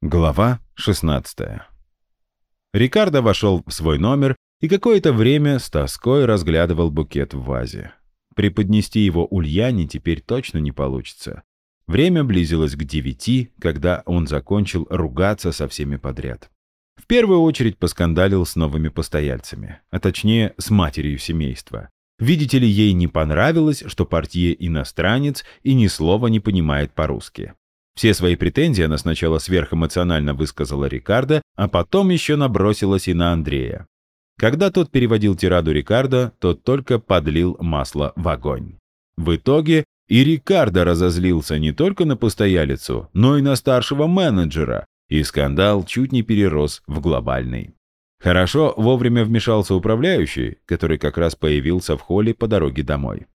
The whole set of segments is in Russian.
Глава 16 Рикардо вошел в свой номер и какое-то время с тоской разглядывал букет в вазе. Преподнести его Ульяне теперь точно не получится. Время близилось к девяти, когда он закончил ругаться со всеми подряд. В первую очередь поскандалил с новыми постояльцами, а точнее с матерью семейства. Видите ли, ей не понравилось, что портье иностранец и ни слова не понимает по-русски. Все свои претензии она сначала сверхэмоционально высказала Рикардо, а потом еще набросилась и на Андрея. Когда тот переводил тираду Рикардо, тот только подлил масло в огонь. В итоге и Рикардо разозлился не только на постоялицу, но и на старшего менеджера, и скандал чуть не перерос в глобальный. Хорошо вовремя вмешался управляющий, который как раз появился в холле по дороге домой.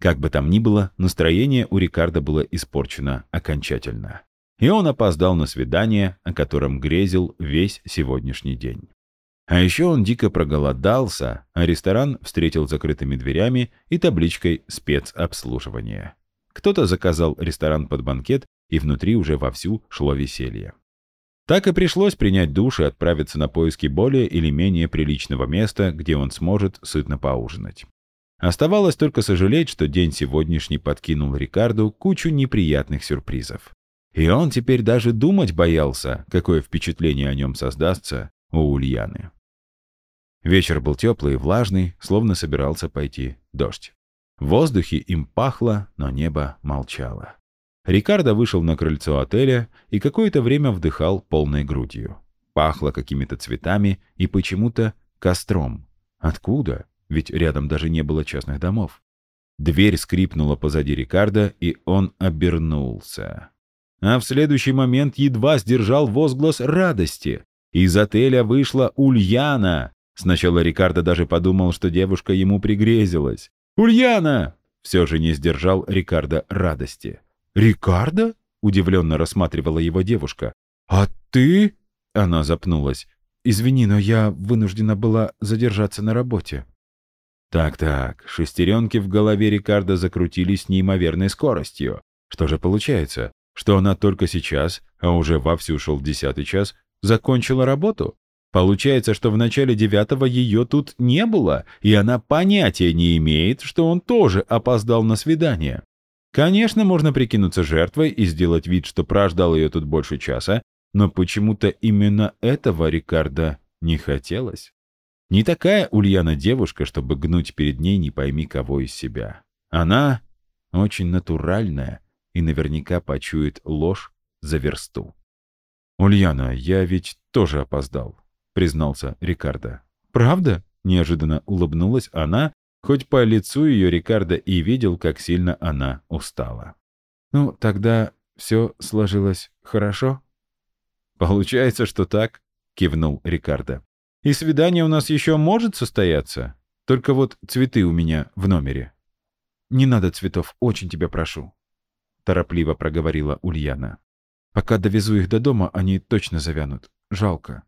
Как бы там ни было, настроение у Рикардо было испорчено окончательно. И он опоздал на свидание, о котором грезил весь сегодняшний день. А еще он дико проголодался, а ресторан встретил закрытыми дверями и табличкой «Спецобслуживание». Кто-то заказал ресторан под банкет, и внутри уже вовсю шло веселье. Так и пришлось принять душ и отправиться на поиски более или менее приличного места, где он сможет сытно поужинать. Оставалось только сожалеть, что день сегодняшний подкинул Рикарду кучу неприятных сюрпризов. И он теперь даже думать боялся, какое впечатление о нем создастся у Ульяны. Вечер был теплый и влажный, словно собирался пойти дождь. В воздухе им пахло, но небо молчало. Рикардо вышел на крыльцо отеля и какое-то время вдыхал полной грудью. Пахло какими-то цветами и почему-то костром. Откуда? Ведь рядом даже не было частных домов. Дверь скрипнула позади Рикардо, и он обернулся. А в следующий момент едва сдержал возглас радости. Из отеля вышла Ульяна. Сначала Рикардо даже подумал, что девушка ему пригрезилась. «Ульяна!» Все же не сдержал Рикардо радости. «Рикардо?» — удивленно рассматривала его девушка. «А ты?» — она запнулась. «Извини, но я вынуждена была задержаться на работе». Так-так, шестеренки в голове Рикардо закрутились с неимоверной скоростью. Что же получается, что она только сейчас, а уже вовсю шел десятый час, закончила работу? Получается, что в начале девятого ее тут не было, и она понятия не имеет, что он тоже опоздал на свидание. Конечно, можно прикинуться жертвой и сделать вид, что прождал ее тут больше часа, но почему-то именно этого Рикардо не хотелось. Не такая Ульяна девушка, чтобы гнуть перед ней не пойми кого из себя. Она очень натуральная и наверняка почует ложь за версту. «Ульяна, я ведь тоже опоздал», — признался Рикардо. «Правда?» — неожиданно улыбнулась она, хоть по лицу ее Рикардо и видел, как сильно она устала. «Ну, тогда все сложилось хорошо?» «Получается, что так», — кивнул Рикардо. И свидание у нас еще может состояться? Только вот цветы у меня в номере». «Не надо цветов, очень тебя прошу», — торопливо проговорила Ульяна. «Пока довезу их до дома, они точно завянут. Жалко».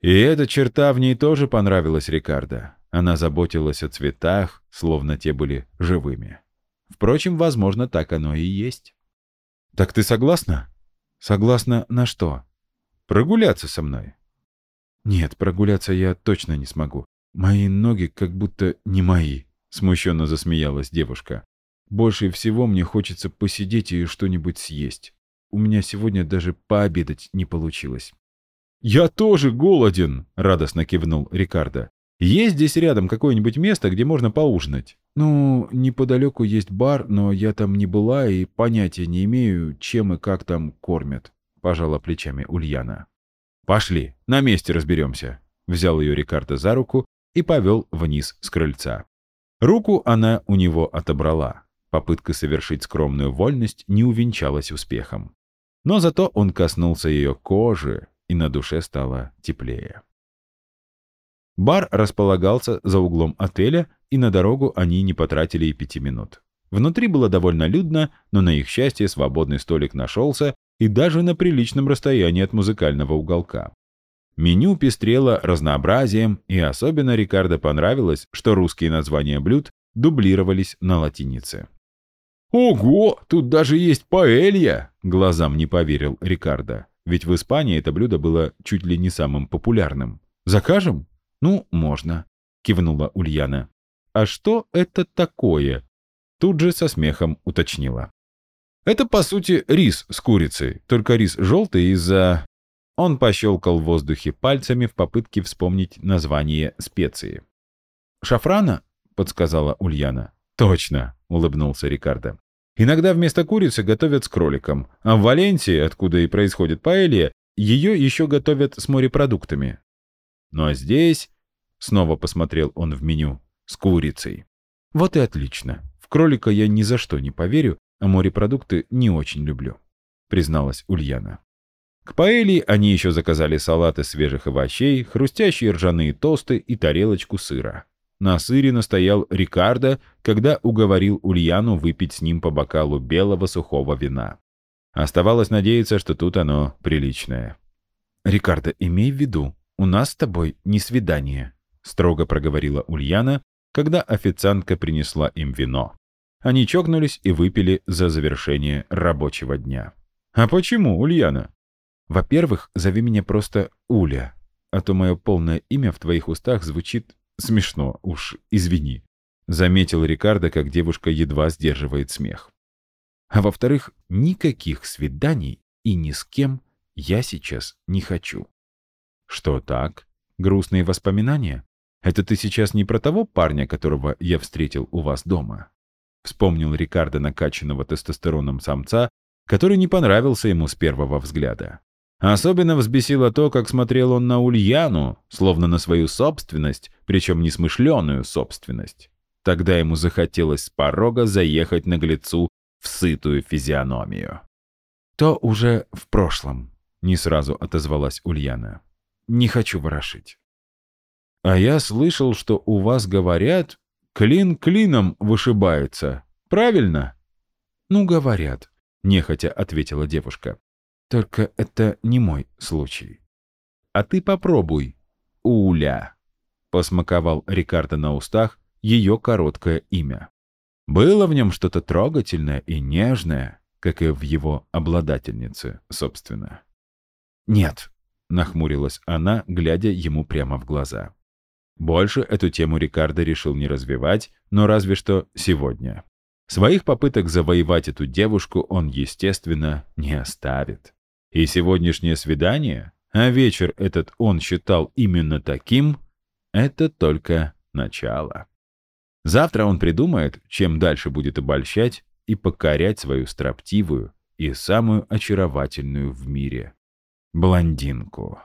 И эта черта в ней тоже понравилась Рикардо. Она заботилась о цветах, словно те были живыми. Впрочем, возможно, так оно и есть. «Так ты согласна?» «Согласна на что?» «Прогуляться со мной». «Нет, прогуляться я точно не смогу. Мои ноги как будто не мои», — смущенно засмеялась девушка. «Больше всего мне хочется посидеть и что-нибудь съесть. У меня сегодня даже пообедать не получилось». «Я тоже голоден!» — радостно кивнул Рикардо. «Есть здесь рядом какое-нибудь место, где можно поужинать?» «Ну, неподалеку есть бар, но я там не была и понятия не имею, чем и как там кормят», — пожала плечами Ульяна. «Пошли, на месте разберемся», — взял ее Рикардо за руку и повел вниз с крыльца. Руку она у него отобрала. Попытка совершить скромную вольность не увенчалась успехом. Но зато он коснулся ее кожи, и на душе стало теплее. Бар располагался за углом отеля, и на дорогу они не потратили и пяти минут. Внутри было довольно людно, но на их счастье свободный столик нашелся, и даже на приличном расстоянии от музыкального уголка. Меню пестрело разнообразием, и особенно Рикардо понравилось, что русские названия блюд дублировались на латинице. «Ого, тут даже есть паэлья!» — глазам не поверил Рикардо. ведь в Испании это блюдо было чуть ли не самым популярным. «Закажем?» «Ну, можно», — кивнула Ульяна. «А что это такое?» Тут же со смехом уточнила. «Это, по сути, рис с курицей, только рис желтый из-за...» Он пощелкал в воздухе пальцами в попытке вспомнить название специи. «Шафрана?» — подсказала Ульяна. «Точно!» — улыбнулся Рикардо. «Иногда вместо курицы готовят с кроликом, а в Валенсии, откуда и происходит паэлья, ее еще готовят с морепродуктами. Ну а здесь...» — снова посмотрел он в меню. «С курицей». «Вот и отлично. В кролика я ни за что не поверю, а морепродукты не очень люблю», — призналась Ульяна. К паэльи они еще заказали салаты свежих овощей, хрустящие ржаные тосты и тарелочку сыра. На сыре настоял Рикардо, когда уговорил Ульяну выпить с ним по бокалу белого сухого вина. Оставалось надеяться, что тут оно приличное. «Рикардо, имей в виду, у нас с тобой не свидание», — строго проговорила Ульяна, когда официантка принесла им вино. Они чокнулись и выпили за завершение рабочего дня. «А почему, Ульяна?» «Во-первых, зови меня просто Уля, а то мое полное имя в твоих устах звучит Смешно, уж извини. Заметил Рикардо, как девушка едва сдерживает смех. А во-вторых, никаких свиданий и ни с кем я сейчас не хочу. Что так? Грустные воспоминания? Это ты сейчас не про того парня, которого я встретил у вас дома? Вспомнил Рикардо накачанного тестостероном самца, который не понравился ему с первого взгляда. Особенно взбесило то, как смотрел он на Ульяну, словно на свою собственность, причем несмышленную собственность. Тогда ему захотелось с порога заехать наглецу в сытую физиономию. «То уже в прошлом», — не сразу отозвалась Ульяна. «Не хочу ворошить». «А я слышал, что у вас говорят, клин клином вышибается. Правильно?» «Ну, говорят», — нехотя ответила девушка. Только это не мой случай. А ты попробуй, Уля. Посмаковал Рикардо на устах ее короткое имя. Было в нем что-то трогательное и нежное, как и в его обладательнице, собственно. «Нет», — нахмурилась она, глядя ему прямо в глаза. Больше эту тему Рикардо решил не развивать, но разве что сегодня. Своих попыток завоевать эту девушку он, естественно, не оставит. И сегодняшнее свидание, а вечер этот он считал именно таким, это только начало. Завтра он придумает, чем дальше будет обольщать и покорять свою строптивую и самую очаровательную в мире блондинку.